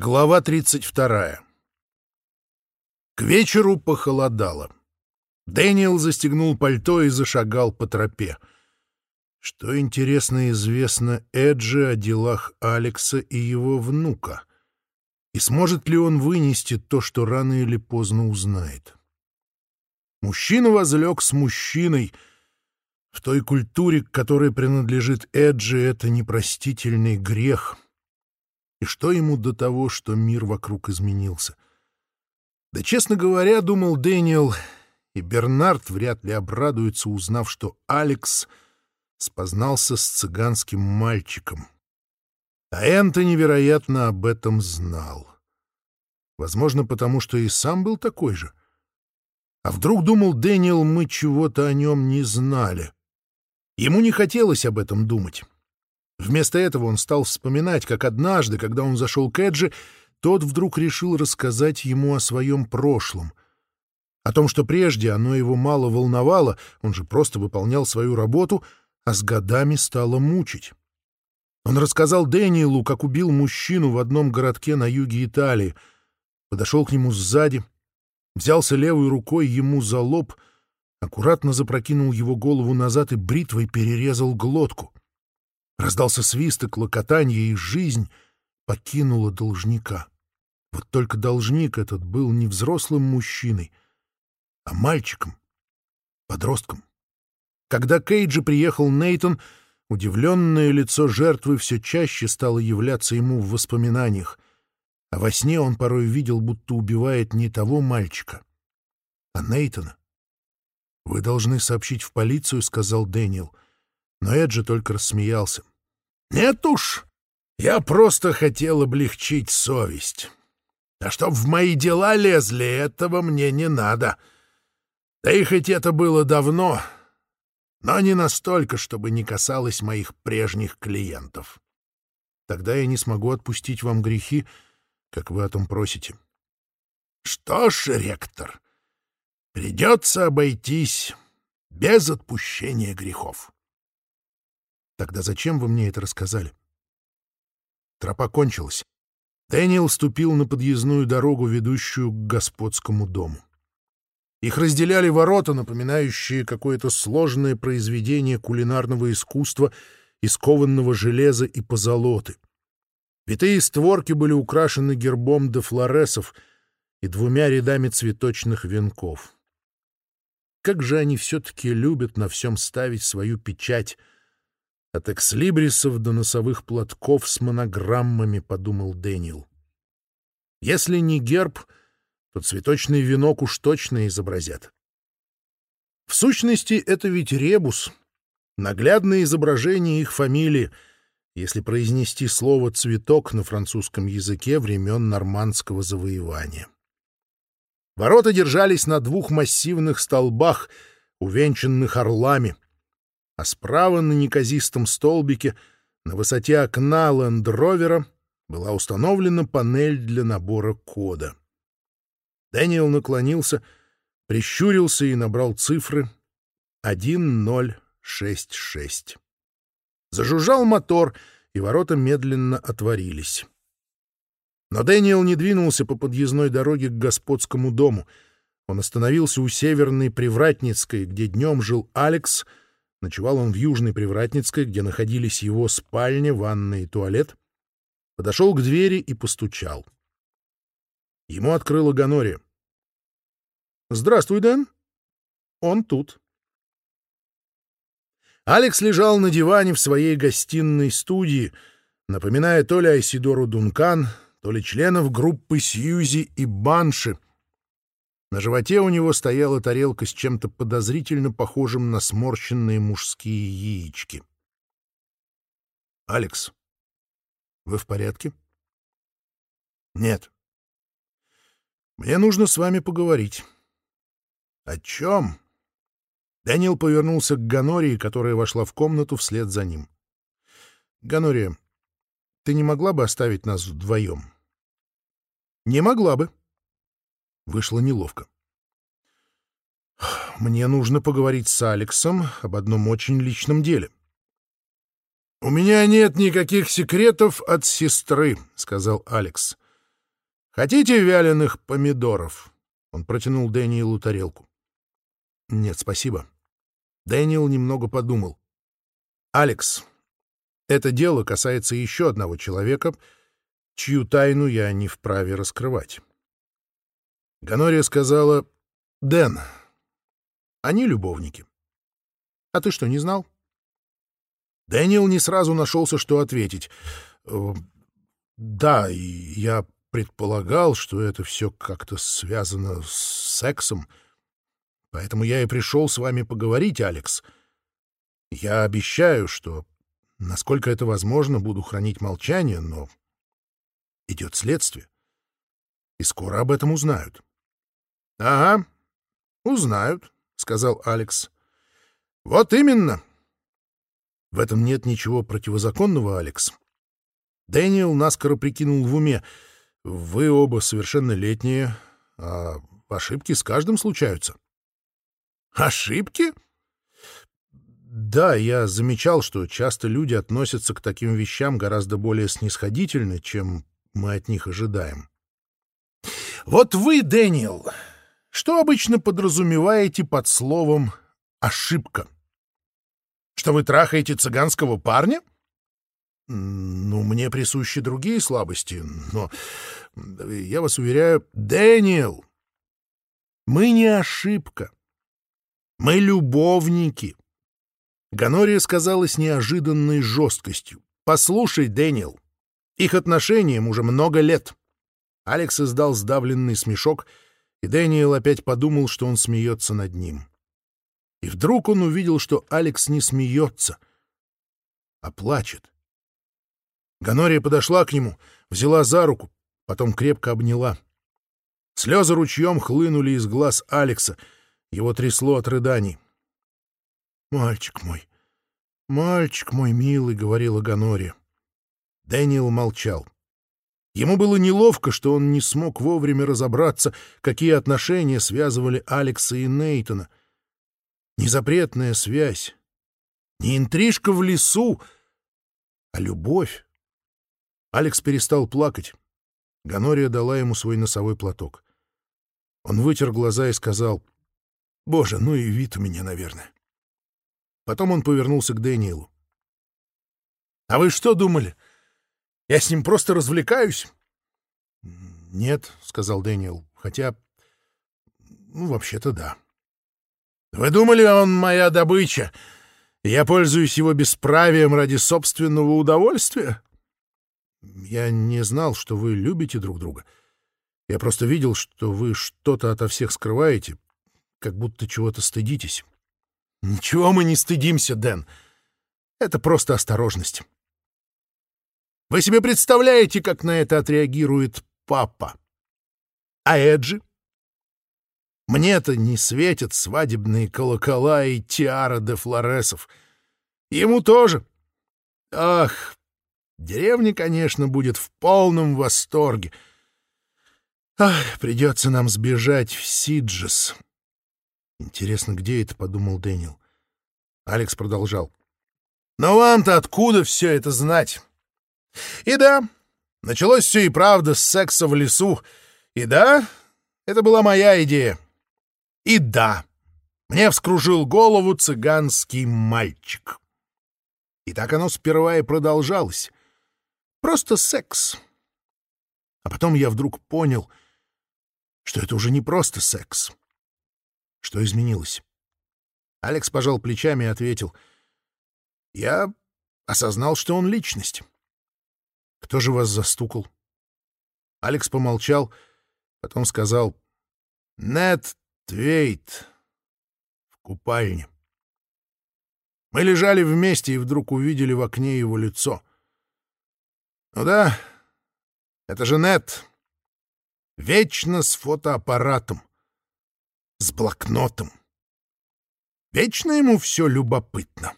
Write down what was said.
Глава 32. К вечеру похолодало. Дэниел застегнул пальто и зашагал по тропе. Что интересно известно Эджи о делах Алекса и его внука? И сможет ли он вынести то, что рано или поздно узнает? Мужчина возлег с мужчиной. В той культуре, к которой принадлежит Эджи, это непростительный грех — и что ему до того, что мир вокруг изменился? Да, честно говоря, думал Дэниел, и Бернард вряд ли обрадуется, узнав, что Алекс спознался с цыганским мальчиком. А Энтони, вероятно, об этом знал. Возможно, потому что и сам был такой же. А вдруг, думал Дэниел, мы чего-то о нем не знали. Ему не хотелось об этом думать. Вместо этого он стал вспоминать, как однажды, когда он зашел к Эджи, тот вдруг решил рассказать ему о своем прошлом. О том, что прежде оно его мало волновало, он же просто выполнял свою работу, а с годами стало мучить. Он рассказал Дэниелу, как убил мужчину в одном городке на юге Италии, подошел Раздался свисток, локотанье и жизнь покинула должника. Вот только должник этот был не взрослым мужчиной, а мальчиком, подростком. Когда Кейджи приехал Нейтон, удивленное лицо жертвы все чаще стало являться ему в воспоминаниях, а во сне он порой видел, будто убивает не того мальчика, а Нейтона. «Вы должны сообщить в полицию», — сказал Дэниел — но же только рассмеялся. «Нет уж, я просто хотел облегчить совесть. А чтоб в мои дела лезли, этого мне не надо. Да и хоть это было давно, но не настолько, чтобы не касалось моих прежних клиентов. Тогда я не смогу отпустить вам грехи, как вы о том просите». «Что ж, ректор, придется обойтись без отпущения грехов». Тогда зачем вы мне это рассказали? Тропа кончилась. Дэниел ступил на подъездную дорогу, ведущую к господскому дому. Их разделяли ворота, напоминающие какое-то сложное произведение кулинарного искусства из кованного железа и позолоты. Витые створки были украшены гербом де флоресов и двумя рядами цветочных венков. Как же они все-таки любят на всем ставить свою печать — от экслибрисов до носовых платков с монограммами, — подумал Дэниел. Если не герб, то цветочный венок уж точно изобразят. В сущности, это ведь ребус, наглядное изображение их фамилии, если произнести слово «цветок» на французском языке времен нормандского завоевания. Ворота держались на двух массивных столбах, увенчанных орлами — а справа на неказистом столбике на высоте окна лендровера была установлена панель для набора кода. Дэниел наклонился, прищурился и набрал цифры 1066. Зажужжал мотор, и ворота медленно отворились. Но Дэниел не двинулся по подъездной дороге к господскому дому. Он остановился у северной Привратницкой, где днем жил Алекс — Ночевал он в Южной Привратницкой, где находились его спальня, ванная и туалет. Подошел к двери и постучал. Ему открыла Ганори. «Здравствуй, Дэн. Он тут». Алекс лежал на диване в своей гостиной студии, напоминая то ли Айсидору Дункан, то ли членов группы Сьюзи и Банши — на животе у него стояла тарелка с чем-то подозрительно похожим на сморщенные мужские яички. «Алекс, вы в порядке?» «Нет. Мне нужно с вами поговорить». «О чем?» Дэниел повернулся к Ганории, которая вошла в комнату вслед за ним. «Ганория, ты не могла бы оставить нас вдвоем?» «Не могла бы», Вышло неловко. «Мне нужно поговорить с Алексом об одном очень личном деле». «У меня нет никаких секретов от сестры», — сказал Алекс. «Хотите вяленых помидоров?» Он протянул Дэниелу тарелку. «Нет, спасибо». Дэниел немного подумал. «Алекс, это дело касается еще одного человека, чью тайну я не вправе раскрывать». Ганория сказала, «Дэн, они любовники. А ты что, не знал?» Дэниел не сразу нашелся, что ответить. Э, «Да, и я предполагал, что это все как-то связано с сексом, поэтому я и пришел с вами поговорить, Алекс. Я обещаю, что, насколько это возможно, буду хранить молчание, но идет следствие, и скоро об этом узнают». «Ага, узнают», — сказал Алекс. «Вот именно». В этом нет ничего противозаконного, Алекс. Дэниел наскоро прикинул в уме. Вы оба совершеннолетние, а ошибки с каждым случаются. Ошибки? Да, я замечал, что часто люди относятся к таким вещам гораздо более снисходительно, чем мы от них ожидаем. Вот вы, Дэниел, что обычно подразумеваете под словом «ошибка». Что вы трахаете цыганского парня? Ну, мне присущи другие слабости, но я вас уверяю... Дэниел! Мы не ошибка. Мы любовники. Ганория с неожиданной жесткостью. «Послушай, Дэниел, их отношениям уже много лет». Алекс издал сдавленный смешок — и Дэниел опять подумал, что он смеется над ним. И вдруг он увидел, что Алекс не смеется, а плачет. Ганория подошла к нему, взяла за руку, потом крепко обняла. Слезы ручьем хлынули из глаз Алекса, его трясло от рыданий. «Мальчик мой, мальчик мой милый», — говорила Ганория. Дэниел молчал. Ему было неловко, что он не смог вовремя разобраться, какие отношения связывали Алекса и Нейтона. Незапретная связь, не интрижка в лесу, а любовь. Алекс перестал плакать. Ганория дала ему свой носовой платок. Он вытер глаза и сказал, «Боже, ну и вид у меня, наверное». Потом он повернулся к Дэниелу. «А вы что думали?» Я с ним просто развлекаюсь. — Нет, — сказал Дэниел, — хотя... Ну, вообще-то да. — Вы думали, он моя добыча? Я пользуюсь его бесправием ради собственного удовольствия? Я не знал, что вы любите друг друга. Я просто видел, что вы что-то ото всех скрываете, как будто чего-то стыдитесь. — Ничего мы не стыдимся, Дэн. Это просто осторожность. Вы себе представляете, как на это отреагирует папа? А Эджи? Мне-то не светят свадебные колокола и тиара де флоресов. Ему тоже. Ах, деревня, конечно, будет в полном восторге. Ах, придется нам сбежать в Сиджес. Интересно, где это, — И да, началось все и правда с секса в лесу. И да, это была моя идея. И да, мне вскружил голову цыганский мальчик. И так оно сперва и продолжалось. Просто секс. А потом я вдруг понял, что это уже не просто секс. Что изменилось? Алекс пожал плечами и ответил. Я осознал, что он личность. Кто же вас застукал? Алекс помолчал, потом сказал. — Нет, Твейт. В купальне. Мы лежали вместе и вдруг увидели в окне его лицо. Ну да, это же Нет. Вечно с фотоаппаратом, с блокнотом. Вечно ему все любопытно.